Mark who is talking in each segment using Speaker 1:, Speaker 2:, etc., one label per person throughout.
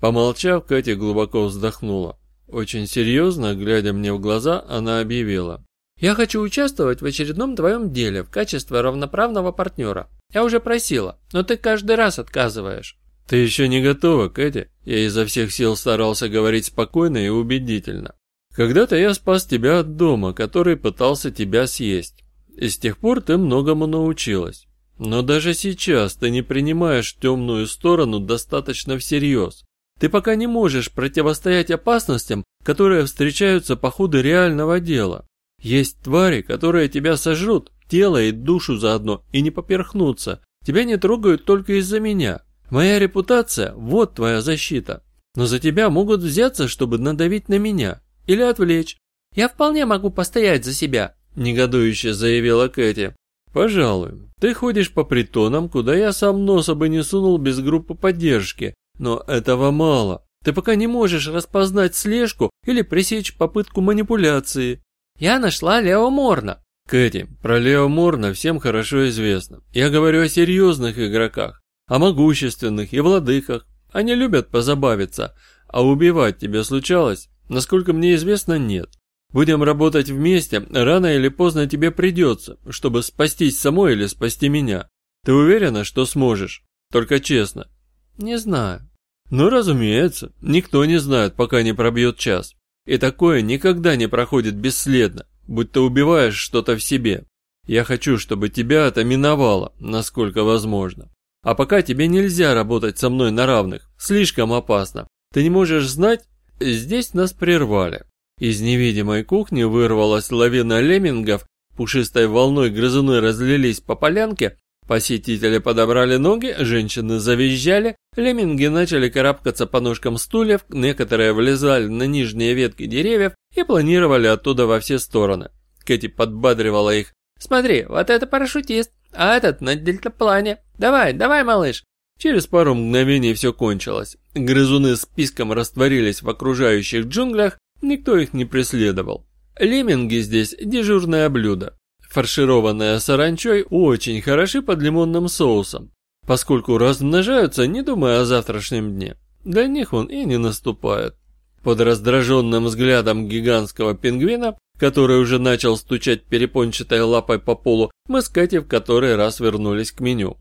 Speaker 1: Помолчав, Катя глубоко вздохнула. Очень серьезно, глядя мне в глаза, она объявила. «Я хочу участвовать в очередном твоем деле в качестве равноправного партнера. Я уже просила, но ты каждый раз отказываешь». «Ты еще не готова, Катя?» Я изо всех сил старался говорить спокойно и убедительно. «Когда-то я спас тебя от дома, который пытался тебя съесть. И с тех пор ты многому научилась. Но даже сейчас ты не принимаешь темную сторону достаточно всерьез. Ты пока не можешь противостоять опасностям, которые встречаются по ходу реального дела. Есть твари, которые тебя сожрут, тело и душу заодно, и не поперхнутся. Тебя не трогают только из-за меня. Моя репутация – вот твоя защита. Но за тебя могут взяться, чтобы надавить на меня. Или отвлечь. Я вполне могу постоять за себя, негодующе заявила Кэти. Пожалуй. Ты ходишь по притонам, куда я сам носа бы не сунул без группы поддержки. Но этого мало. Ты пока не можешь распознать слежку или пресечь попытку манипуляции. Я нашла Лео Морна. Кэти, про Лео Морна всем хорошо известно. Я говорю о серьезных игроках, о могущественных и владыках. Они любят позабавиться, а убивать тебе случалось? Насколько мне известно, нет. Будем работать вместе, рано или поздно тебе придется, чтобы спастись самой или спасти меня. Ты уверена, что сможешь? Только честно. Не знаю. Ну, разумеется, никто не знает, пока не пробьет час. И такое никогда не проходит бесследно, будь ты убиваешь что-то в себе. Я хочу, чтобы тебя это миновало, насколько возможно. А пока тебе нельзя работать со мной на равных, слишком опасно. Ты не можешь знать, здесь нас прервали. Из невидимой кухни вырвалась лавина леммингов, пушистой волной грызуны разлились по полянке, Посетители подобрали ноги, женщины завизжали, лемминги начали карабкаться по ножкам стульев, некоторые влезали на нижние ветки деревьев и планировали оттуда во все стороны. Кэти подбадривала их. «Смотри, вот это парашютист, а этот на дельтаплане. Давай, давай, малыш!» Через пару мгновений все кончилось. Грызуны с писком растворились в окружающих джунглях, никто их не преследовал. Лемминги здесь дежурное блюдо фаршированные саранчой, очень хороши под лимонным соусом, поскольку размножаются, не думая о завтрашнем дне. Для них он и не наступает. Под раздраженным взглядом гигантского пингвина, который уже начал стучать перепончатой лапой по полу, мы с Катей в который раз вернулись к меню.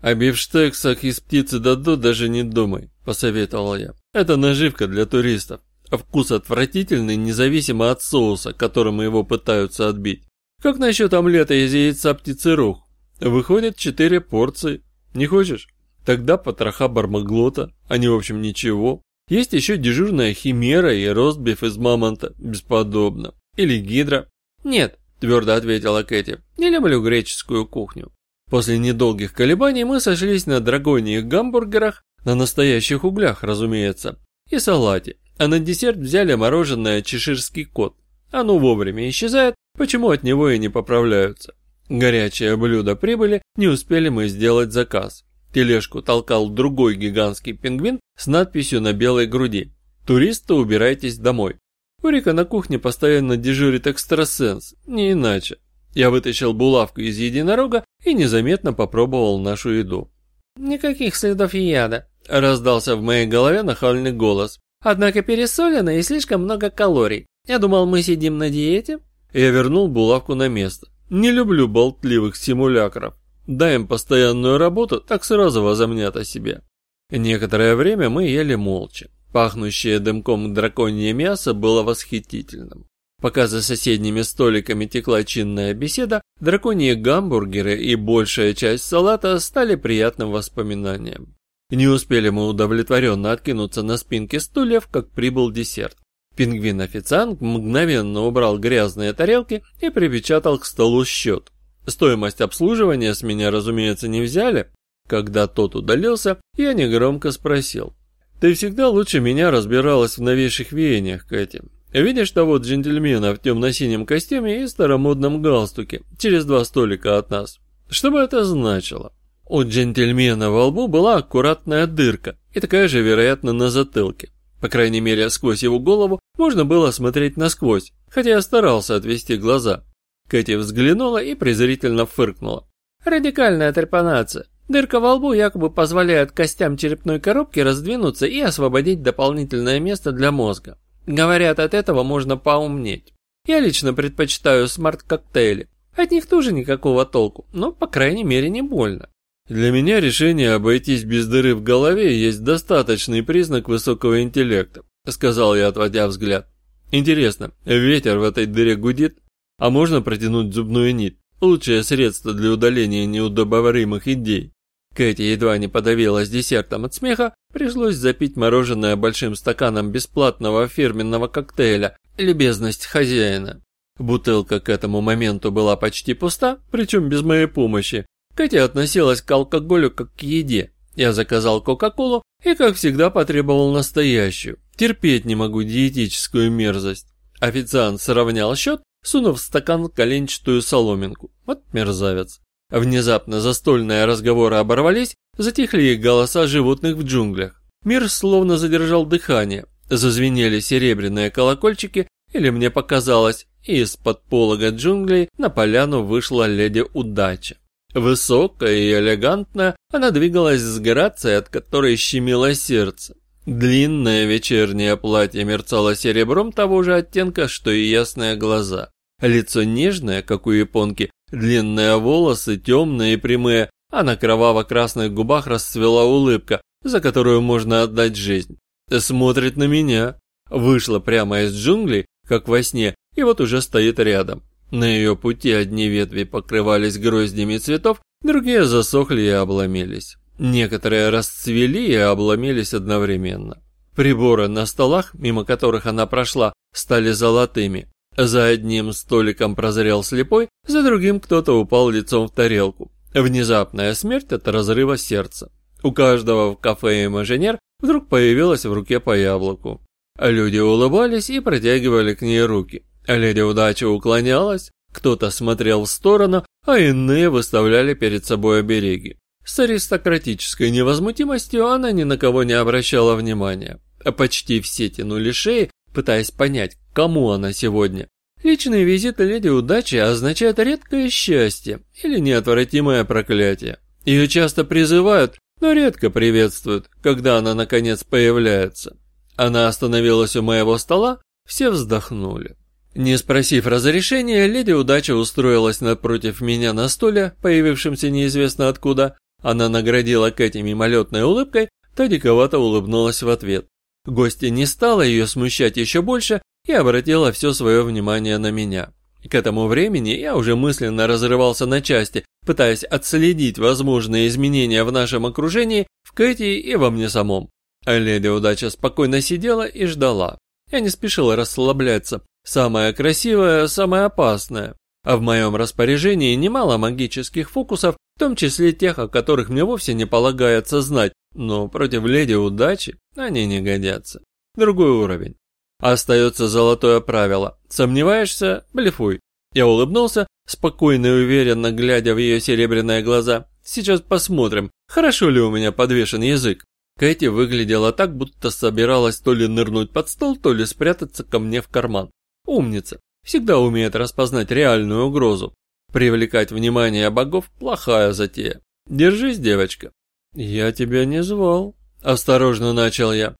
Speaker 1: «О бифштексах из птицы Дадо даже не думай», – посоветовал я. «Это наживка для туристов. Вкус отвратительный, независимо от соуса, которым его пытаются отбить. Как насчет омлета из яйца птицы рух? Выходит четыре порции. Не хочешь? Тогда потроха бармаглота. Они, в общем, ничего. Есть еще дежурная химера и ростбиф из мамонта. Бесподобно. Или гидра. Нет, твердо ответила Кэти. Не люблю греческую кухню. После недолгих колебаний мы сошлись на драгоньих гамбургерах, на настоящих углях, разумеется, и салате. А на десерт взяли мороженое чеширский кот. Оно вовремя исчезает, Почему от него и не поправляются? Горячее блюдо прибыли, не успели мы сделать заказ. Тележку толкал другой гигантский пингвин с надписью на белой груди. «Туристы, убирайтесь домой». У Рика на кухне постоянно дежурит экстрасенс, не иначе. Я вытащил булавку из единорога и незаметно попробовал нашу еду. «Никаких следов яда», – раздался в моей голове нахальный голос. «Однако пересолено и слишком много калорий. Я думал, мы сидим на диете?» Я вернул булавку на место. Не люблю болтливых симулякров. Дай им постоянную работу, так сразу возомнят о себе. Некоторое время мы ели молча. Пахнущее дымком драконье мясо было восхитительным. Пока за соседними столиками текла чинная беседа, драконьи гамбургеры и большая часть салата стали приятным воспоминанием. Не успели мы удовлетворенно откинуться на спинке стульев, как прибыл десерт. Пингвин-официант мгновенно убрал грязные тарелки и припечатал к столу счет. Стоимость обслуживания с меня, разумеется, не взяли. Когда тот удалился, я негромко спросил. «Ты всегда лучше меня разбиралась в новейших веяниях, Кэти. Видишь того джентльмена в темно-синем костюме и старомодном галстуке, через два столика от нас? Что бы это значило?» У джентльмена во лбу была аккуратная дырка и такая же, вероятно, на затылке. По крайней мере, сквозь его голову можно было смотреть насквозь, хотя я старался отвести глаза. Кэти взглянула и презрительно фыркнула. «Радикальная трепанация. Дырка во лбу якобы позволяет костям черепной коробки раздвинуться и освободить дополнительное место для мозга. Говорят, от этого можно поумнеть. Я лично предпочитаю смарт-коктейли. От них тоже никакого толку, но, по крайней мере, не больно.
Speaker 2: Для меня решение обойтись без дыры в голове есть достаточный признак высокого интеллекта, сказал я, отводя взгляд. Интересно, ветер в этой дыре гудит? А можно протянуть зубную нить? Лучшее средство для удаления неудобоваримых идей.
Speaker 1: Кэти едва не подавилась десертом от смеха, пришлось запить мороженое большим стаканом бесплатного фирменного коктейля «Любезность хозяина». Бутылка к этому моменту была почти пуста, причем без моей помощи. Катя относилась к алкоголю как к еде. Я заказал Кока-Колу и, как всегда, потребовал настоящую. Терпеть не могу диетическую мерзость. Официант сравнял счет сунув в стакан коленчатую соломинку. Вот мерзавец. Внезапно застольные разговоры оборвались, затихли их голоса животных в джунглях. Мир словно задержал дыхание. Зазвенели серебряные колокольчики, или мне показалось, из-под полога джунглей на поляну вышла леди Удача. Высокая и элегантная, она двигалась с грацией, от которой щемило сердце. Длинное вечернее платье мерцало серебром того же оттенка, что и ясные глаза. Лицо нежное, как у японки, длинные волосы, темные и прямые, а на кроваво-красных губах расцвела улыбка, за которую можно отдать жизнь. Смотрит на меня. Вышла прямо из джунглей, как во сне, и вот уже стоит рядом. На ее пути одни ветви покрывались гроздями цветов, другие засохли и обломились. Некоторые расцвели и обломились одновременно. Приборы на столах, мимо которых она прошла, стали золотыми. За одним столиком прозрел слепой, за другим кто-то упал лицом в тарелку. Внезапная смерть от разрыва сердца. У каждого в кафе имажинер вдруг появилась в руке по яблоку. Люди улыбались и протягивали к ней руки. Леди удача уклонялась, кто-то смотрел в сторону, а иные выставляли перед собой обереги. С аристократической невозмутимостью она ни на кого не обращала внимания. А почти все тянули шеи, пытаясь понять, кому она сегодня. Личный визит леди удачи означает редкое счастье или неотвратимое проклятие. Ее часто призывают, но редко приветствуют, когда она наконец появляется. Она остановилась у моего стола, все вздохнули. Не спросив разрешения, леди удача устроилась напротив меня на стуле, появившемся неизвестно откуда, она наградила Кэти мимолетной улыбкой, та диковато улыбнулась в ответ. Гостья не стала ее смущать еще больше и обратила все свое внимание на меня. К этому времени я уже мысленно разрывался на части, пытаясь отследить возможные изменения в нашем окружении, в Кэти и во мне самом. А леди удача спокойно сидела и ждала. Я не спешил расслабляться. Самое красивое, самое опасное. А в моем распоряжении немало магических фокусов, в том числе тех, о которых мне вовсе не полагается знать, но против леди удачи они не годятся. Другой уровень. Остается золотое правило. Сомневаешься? Блефуй. Я улыбнулся, спокойно и уверенно глядя в ее серебряные глаза. Сейчас посмотрим, хорошо ли у меня подвешен язык. Кэти выглядела так, будто собиралась то ли нырнуть под стол, то ли спрятаться ко мне в карман. Умница. Всегда умеет распознать реальную угрозу. Привлекать внимание богов – плохая затея. Держись, девочка. Я тебя не звал. Осторожно начал я.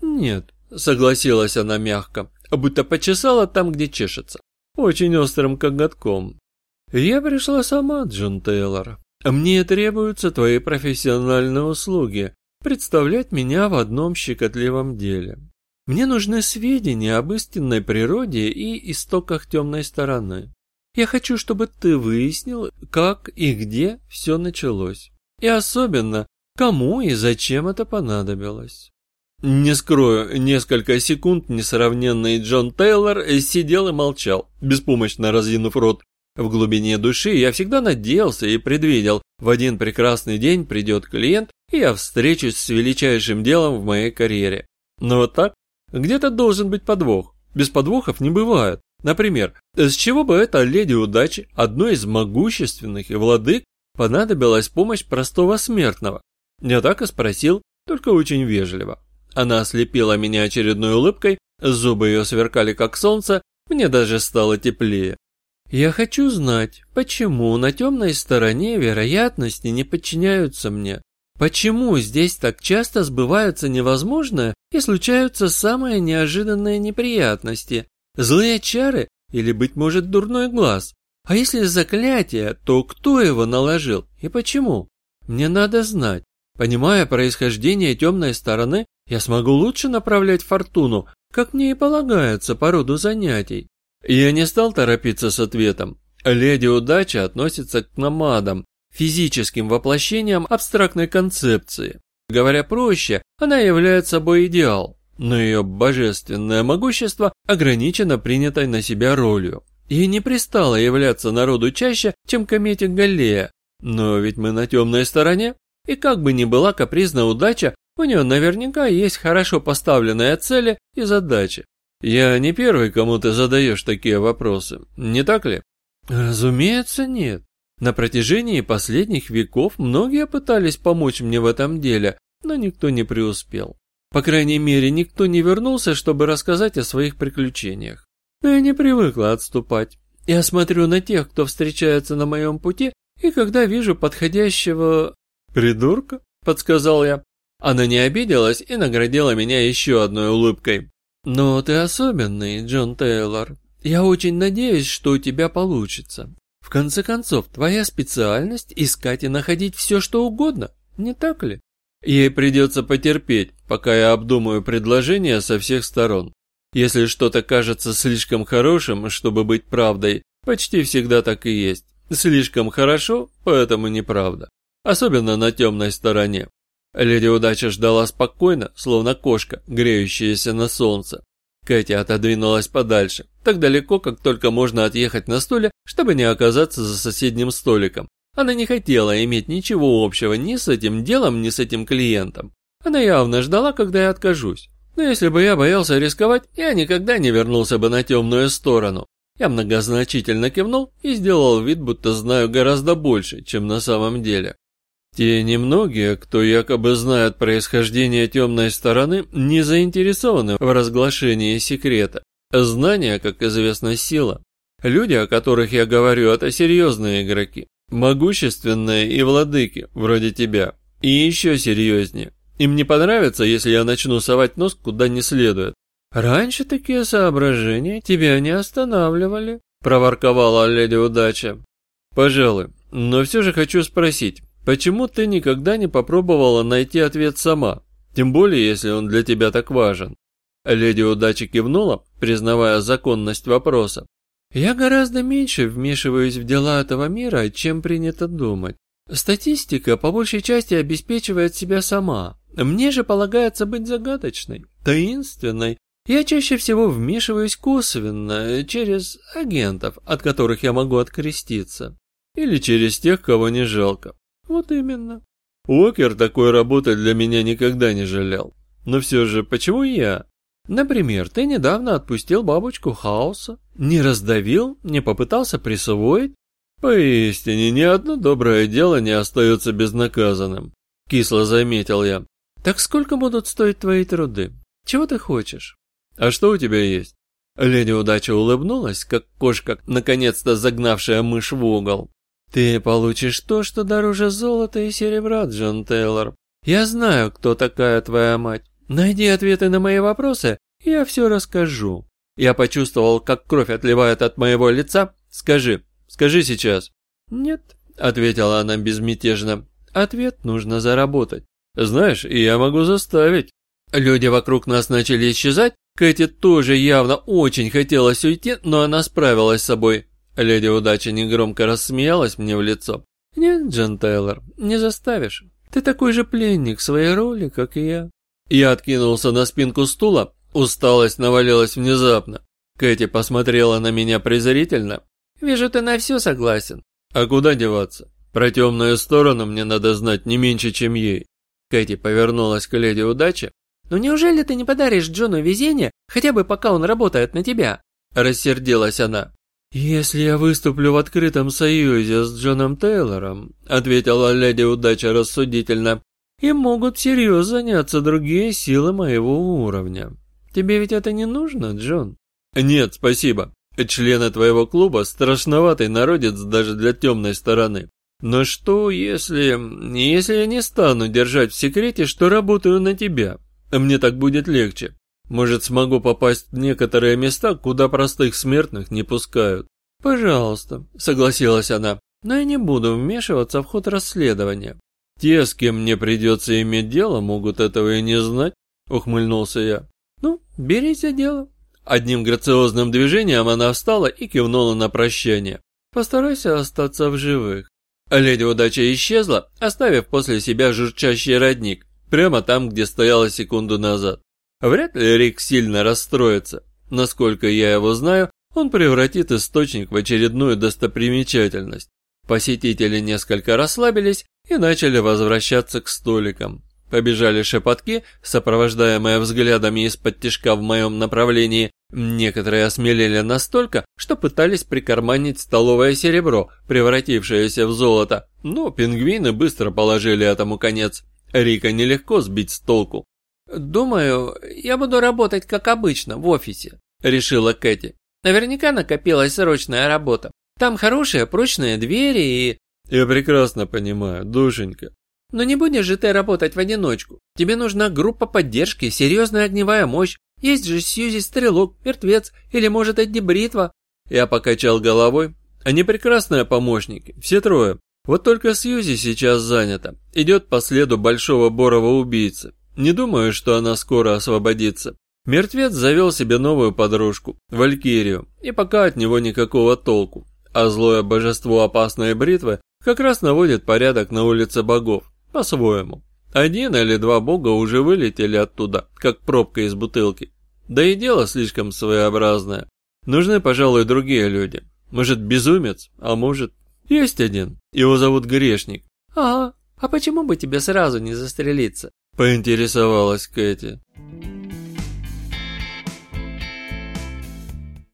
Speaker 1: Нет, согласилась она мягко, будто почесала там, где чешется. Очень острым коготком. Я пришла сама, Джон Тейлор. Мне требуются твои профессиональные услуги. Представлять меня в одном щекотливом деле. Мне нужны сведения об истинной природе и истоках темной стороны. Я хочу, чтобы ты выяснил, как и где все началось. И особенно, кому и зачем это понадобилось. Не скрою, несколько секунд несравненный Джон Тейлор сидел и молчал, беспомощно разъянув рот. В глубине души я всегда надеялся и предвидел, в один прекрасный день придет клиент, и я встречусь с величайшим делом в моей карьере. Но вот так, где-то должен быть подвох. Без подвохов не бывает. Например, с чего бы эта леди удачи, одной из могущественных и владык, понадобилась помощь простого смертного? Я так и спросил, только очень вежливо. Она ослепила меня очередной улыбкой, зубы ее сверкали как солнце, мне даже стало теплее. Я хочу знать, почему на темной стороне вероятности не подчиняются мне. Почему здесь так часто сбываются невозможное и случаются самые неожиданные неприятности? Злые чары или, быть может, дурной глаз? А если заклятие, то кто его наложил и почему? Мне надо знать. Понимая происхождение темной стороны, я смогу лучше направлять фортуну, как мне и полагается по роду занятий. Я не стал торопиться с ответом. Леди Удача относится к намадам, физическим воплощением абстрактной концепции. Говоря проще, она является собой идеал, но ее божественное могущество ограничено принятой на себя ролью. Ей не пристало являться народу чаще, чем комете Галлея. Но ведь мы на темной стороне, и как бы ни была капризна удача, у нее наверняка есть хорошо поставленные цели и задачи. Я не первый, кому ты задаешь такие вопросы, не так ли? Разумеется, нет. На протяжении последних веков многие пытались помочь мне в этом деле, но никто не преуспел. По крайней мере, никто не вернулся, чтобы рассказать о своих приключениях. Но я не привыкла отступать. Я смотрю на тех, кто встречается на моем пути, и когда вижу подходящего... «Придурка?» – подсказал я. Она не обиделась и наградила меня еще одной улыбкой. «Но ты особенный, Джон Тейлор. Я очень надеюсь, что у тебя получится. В конце концов, твоя специальность – искать и находить все, что угодно, не так ли? Ей придется потерпеть, пока я обдумаю предложение со всех сторон. Если что-то кажется слишком хорошим, чтобы быть правдой, почти всегда так и есть. Слишком хорошо, поэтому неправда. Особенно на темной стороне. Леди Удача ждала спокойно, словно кошка, греющаяся на солнце. Кэти отодвинулась подальше, так далеко, как только можно отъехать на стуле, чтобы не оказаться за соседним столиком. Она не хотела иметь ничего общего ни с этим делом, ни с этим клиентом. Она явно ждала, когда я откажусь. Но если бы я боялся рисковать, я никогда не вернулся бы на темную сторону. Я многозначительно кивнул и сделал вид, будто знаю гораздо больше, чем на самом деле. Те немногие, кто якобы знает происхождение темной стороны, не заинтересованы в разглашении секрета. Знание, как известно, сила. Люди, о которых я говорю, это серьезные игроки. Могущественные и владыки, вроде тебя. И еще серьезнее. Им не понравится, если я начну совать нос куда не следует. Раньше такие соображения тебя не останавливали, проворковала леди удача. Пожалуй, но все же хочу спросить, Почему ты никогда не попробовала найти ответ сама? Тем более, если он для тебя так важен. Леди удачи кивнула, признавая законность вопроса. Я гораздо меньше вмешиваюсь в дела этого мира, чем принято думать. Статистика по большей части обеспечивает себя сама. Мне же полагается быть загадочной, таинственной. Я чаще всего вмешиваюсь косвенно, через агентов, от которых я могу откреститься. Или через тех, кого не жалко. Вот именно. Уокер такой работы для меня никогда не жалел. Но все же, почему я? Например, ты недавно отпустил бабочку хаоса, не раздавил, не попытался присвоить. Поистине, ни одно доброе дело не остается безнаказанным. Кисло заметил я. Так сколько будут стоить твои труды? Чего ты хочешь? А что у тебя есть? Леди удача улыбнулась, как кошка, наконец-то загнавшая мышь в угол. Ты получишь то, что дороже золота и серебра, Джон Тейлор. Я знаю, кто такая твоя мать. Найди ответы на мои вопросы, и я все расскажу. Я почувствовал, как кровь отливает от моего лица. Скажи, скажи сейчас. Нет, ответила она безмятежно. Ответ нужно заработать. Знаешь, я могу заставить. Люди вокруг нас начали исчезать. Кэти тоже явно очень хотелось уйти, но она справилась с собой. Леди Удача негромко рассмеялась мне в лицо. «Нет, Джон Тейлор, не заставишь. Ты такой же пленник своей роли, как и я». Я откинулся на спинку стула, усталость навалилась внезапно. Кэти посмотрела на меня презрительно. «Вижу, ты на все согласен». «А куда деваться? Про темную сторону мне надо знать не меньше, чем ей». Кэти повернулась к леди Удачи. «Ну неужели ты не подаришь Джону везение, хотя бы пока он работает на тебя?» Рассердилась она. «Если я выступлю в открытом союзе с Джоном Тейлором», ответила леди удача рассудительно, «им могут всерьез заняться другие силы моего уровня. Тебе ведь это не нужно, Джон?» «Нет, спасибо.
Speaker 2: Члены твоего клуба страшноватый народец даже для темной стороны. Но что, если... если я не стану держать в секрете, что работаю на тебя? Мне так будет легче. Может, смогу попасть в некоторые места, куда простых смертных не пускают.
Speaker 1: Пожалуйста, согласилась она, но я не буду вмешиваться в ход расследования.
Speaker 2: Те, с кем мне придется иметь дело, могут этого и не знать, ухмыльнулся я.
Speaker 1: Ну, берись за дело.
Speaker 2: Одним грациозным движением она встала и кивнула на прощание.
Speaker 1: Постарайся остаться в живых.
Speaker 2: Леди удача исчезла, оставив после себя журчащий родник, прямо там, где стояла секунду назад. Вряд ли Рик сильно расстроится. Насколько я его знаю, он превратит источник в очередную достопримечательность. Посетители несколько расслабились и начали возвращаться к столикам. Побежали шепотки, сопровождаемые взглядами из-под тишка в моем направлении. Некоторые осмелели настолько, что пытались прикарманить столовое серебро, превратившееся в золото. Но пингвины быстро положили этому конец. Рика нелегко сбить с толку.
Speaker 1: «Думаю, я буду работать как обычно, в офисе», – решила Кэти. «Наверняка накопилась срочная работа. Там хорошие прочные двери и...»
Speaker 2: «Я прекрасно понимаю, душенька».
Speaker 1: «Но не будешь же ты работать в одиночку. Тебе нужна группа поддержки, серьезная огневая мощь. Есть же Сьюзи Стрелок, Мертвец или, может, Эдди Бритва».
Speaker 2: Я покачал головой. Они прекрасные помощники, все трое. Вот только Сьюзи сейчас занята. Идет по следу большого борова убийцы. Не думаю, что она скоро освободится. Мертвец завел себе новую подружку, Валькирию, и пока от него никакого толку. А злое божество опасной бритвы как раз наводит порядок на улице богов, по-своему. Один или два бога уже вылетели оттуда, как пробка из бутылки. Да и дело слишком своеобразное. Нужны, пожалуй, другие люди. Может, безумец, а может... Есть один. Его зовут Грешник.
Speaker 1: Ага, а почему бы тебе сразу не застрелиться?
Speaker 2: поинтересовалась Кэти.